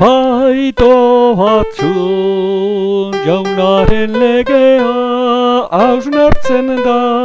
Baito batzun jaunaren legea hausnartzen da.